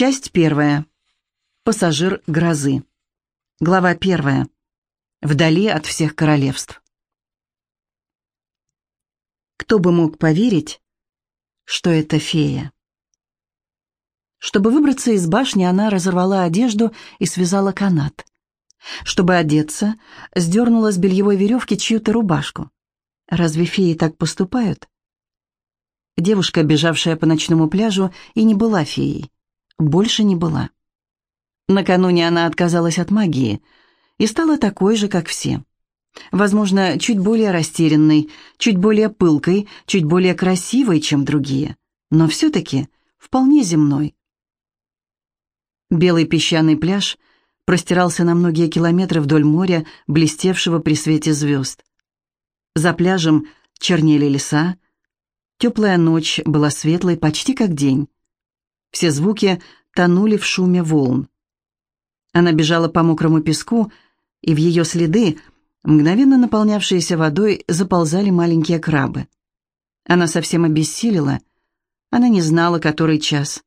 Часть первая. Пассажир грозы. Глава первая. Вдали от всех королевств. Кто бы мог поверить, что это фея? Чтобы выбраться из башни, она разорвала одежду и связала канат. Чтобы одеться, сдернула с бельевой веревки чью-то рубашку. Разве феи так поступают? Девушка, бежавшая по ночному пляжу, и не была феей. Больше не была. Накануне она отказалась от магии и стала такой же, как все. Возможно, чуть более растерянной, чуть более пылкой, чуть более красивой, чем другие, но все-таки вполне земной. Белый песчаный пляж простирался на многие километры вдоль моря, блестевшего при свете звезд. За пляжем чернели леса, теплая ночь была светлой, почти как день. Все звуки тонули в шуме волн. Она бежала по мокрому песку, и в ее следы, мгновенно наполнявшиеся водой, заползали маленькие крабы. Она совсем обессилила. Она не знала, который час.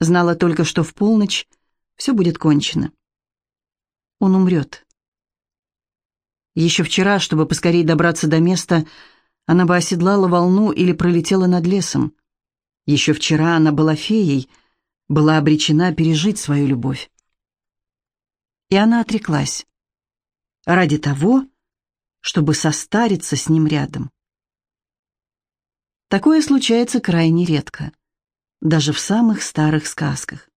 Знала только, что в полночь все будет кончено. Он умрет. Еще вчера, чтобы поскорее добраться до места, она бы оседлала волну или пролетела над лесом. Еще вчера она была феей, была обречена пережить свою любовь. И она отреклась. Ради того, чтобы состариться с ним рядом. Такое случается крайне редко, даже в самых старых сказках.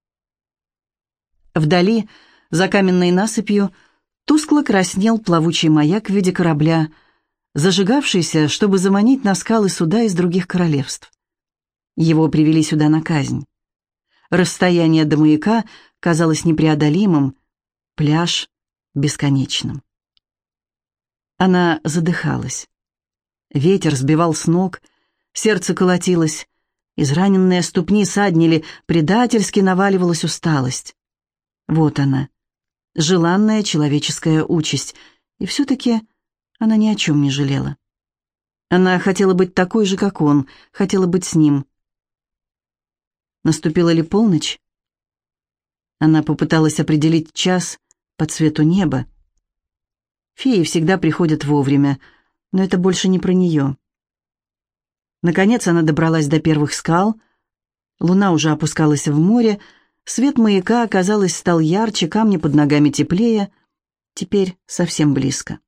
Вдали за каменной насыпью тускло краснел плавучий маяк в виде корабля, зажигавшийся, чтобы заманить на скалы суда из других королевств. Его привели сюда на казнь. Расстояние до маяка казалось непреодолимым, пляж — бесконечным. Она задыхалась. Ветер сбивал с ног, сердце колотилось, израненные ступни саднили, предательски наваливалась усталость. Вот она, желанная человеческая участь, и все-таки она ни о чем не жалела. Она хотела быть такой же, как он, хотела быть с ним. Наступила ли полночь? Она попыталась определить час по цвету неба. Феи всегда приходят вовремя, но это больше не про нее. Наконец она добралась до первых скал. Луна уже опускалась в море, Свет маяка, казалось, стал ярче, камни под ногами теплее. Теперь совсем близко.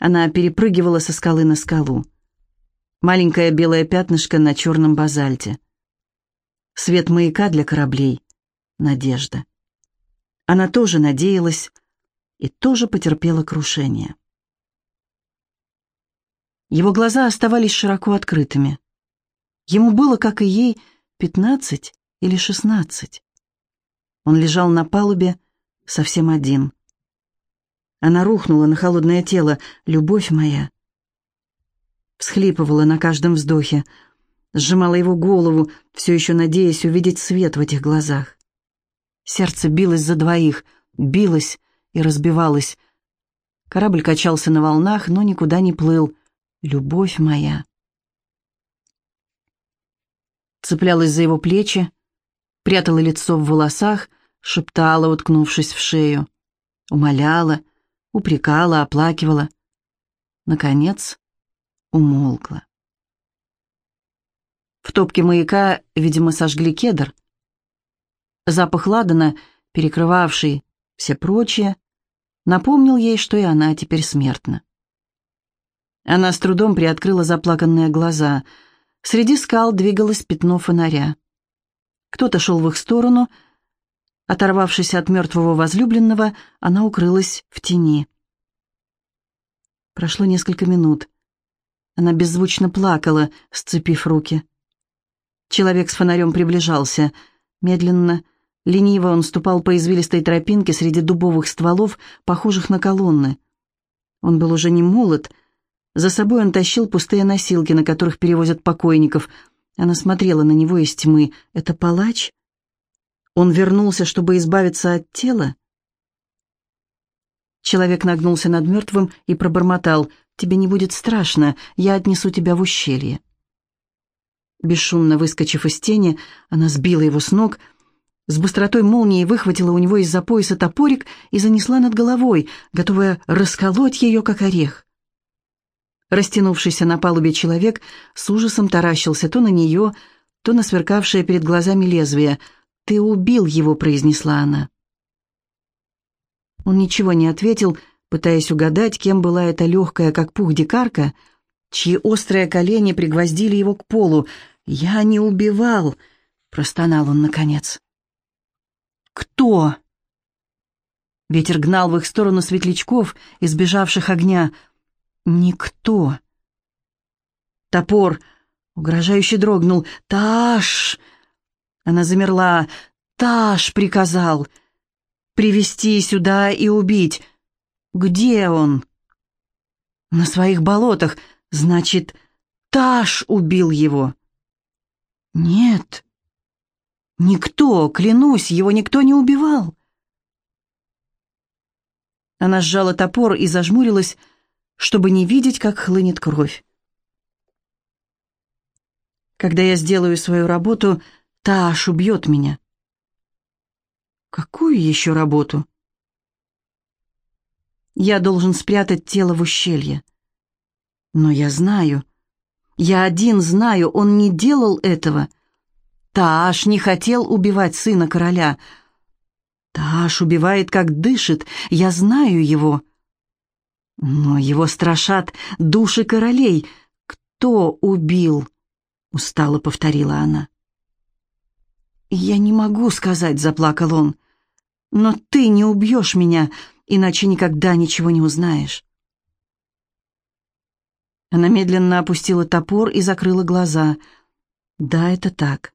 Она перепрыгивала со скалы на скалу. Маленькое белое пятнышко на черном базальте. Свет маяка для кораблей. Надежда. Она тоже надеялась и тоже потерпела крушение. Его глаза оставались широко открытыми. Ему было, как и ей, пятнадцать или шестнадцать. Он лежал на палубе, совсем один. Она рухнула на холодное тело, любовь моя. Всхлипывала на каждом вздохе, сжимала его голову, все еще надеясь увидеть свет в этих глазах. Сердце билось за двоих, билось и разбивалось. Корабль качался на волнах, но никуда не плыл. Любовь моя. Цеплялась за его плечи, прятала лицо в волосах, шептала, уткнувшись в шею, умоляла, упрекала, оплакивала. Наконец, умолкла. В топке маяка, видимо, сожгли кедр. Запах ладана, перекрывавший все прочее, напомнил ей, что и она теперь смертна. Она с трудом приоткрыла заплаканные глаза. Среди скал двигалось пятно фонаря. Кто-то шел в их сторону — Оторвавшись от мертвого возлюбленного, она укрылась в тени. Прошло несколько минут. Она беззвучно плакала, сцепив руки. Человек с фонарем приближался. Медленно, лениво он ступал по извилистой тропинке среди дубовых стволов, похожих на колонны. Он был уже не молод. За собой он тащил пустые носилки, на которых перевозят покойников. Она смотрела на него из тьмы. «Это палач?» Он вернулся, чтобы избавиться от тела? Человек нагнулся над мертвым и пробормотал. «Тебе не будет страшно, я отнесу тебя в ущелье». Бесшумно выскочив из тени, она сбила его с ног. с быстротой молнии выхватила у него из-за пояса топорик и занесла над головой, готовая расколоть ее, как орех. Растянувшийся на палубе человек с ужасом таращился то на нее, то на сверкавшее перед глазами лезвие. «Ты убил его», — произнесла она. Он ничего не ответил, пытаясь угадать, кем была эта легкая, как пух дикарка, чьи острые колени пригвоздили его к полу. «Я не убивал», — простонал он наконец. «Кто?» Ветер гнал в их сторону светлячков, избежавших огня. «Никто». Топор угрожающе дрогнул. «Таш!» Она замерла. «Таш!» — приказал. «Привести сюда и убить». «Где он?» «На своих болотах. Значит, Таш убил его». «Нет». Никто, клянусь, его никто не убивал. Она сжала топор и зажмурилась, чтобы не видеть, как хлынет кровь. Когда я сделаю свою работу, Таш убьет меня. Какую еще работу? Я должен спрятать тело в ущелье. Но я знаю, я один знаю, он не делал этого. Тааш не хотел убивать сына короля. Тааш убивает, как дышит, я знаю его. Но его страшат души королей. Кто убил? Устало повторила она. «Я не могу сказать», — заплакал он. «Но ты не убьешь меня, иначе никогда ничего не узнаешь». Она медленно опустила топор и закрыла глаза. «Да, это так.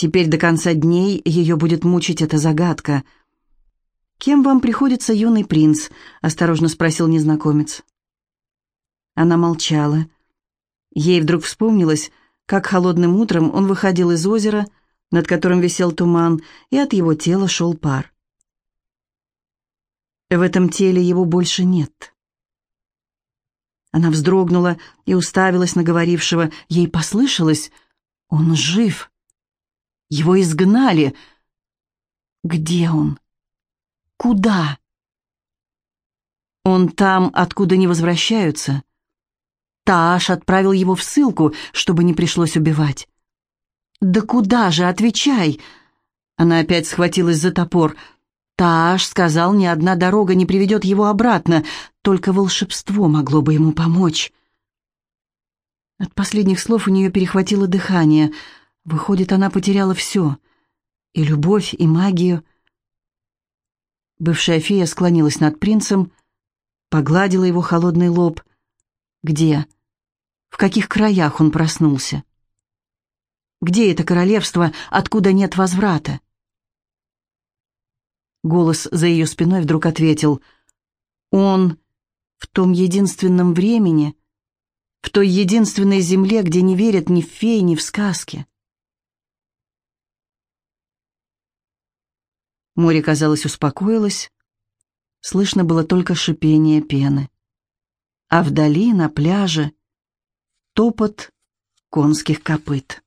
Теперь до конца дней ее будет мучить эта загадка. «Кем вам приходится юный принц?» — осторожно спросил незнакомец. Она молчала. Ей вдруг вспомнилось, как холодным утром он выходил из озера, над которым висел туман, и от его тела шел пар. В этом теле его больше нет. Она вздрогнула и уставилась на говорившего. Ей послышалось, он жив. Его изгнали. Где он? Куда? Он там, откуда не возвращаются. Тааш отправил его в ссылку, чтобы не пришлось убивать. «Да куда же? Отвечай!» Она опять схватилась за топор. Тааш сказал, ни одна дорога не приведет его обратно, только волшебство могло бы ему помочь. От последних слов у нее перехватило дыхание — Выходит, она потеряла все. И любовь, и магию. Бывшая фея склонилась над принцем, погладила его холодный лоб. Где? В каких краях он проснулся? Где это королевство, откуда нет возврата? Голос за ее спиной вдруг ответил. Он в том единственном времени, в той единственной земле, где не верят ни в феи, ни в сказки. Море, казалось, успокоилось. Слышно было только шипение пены. А вдали, на пляже, топот конских копыт.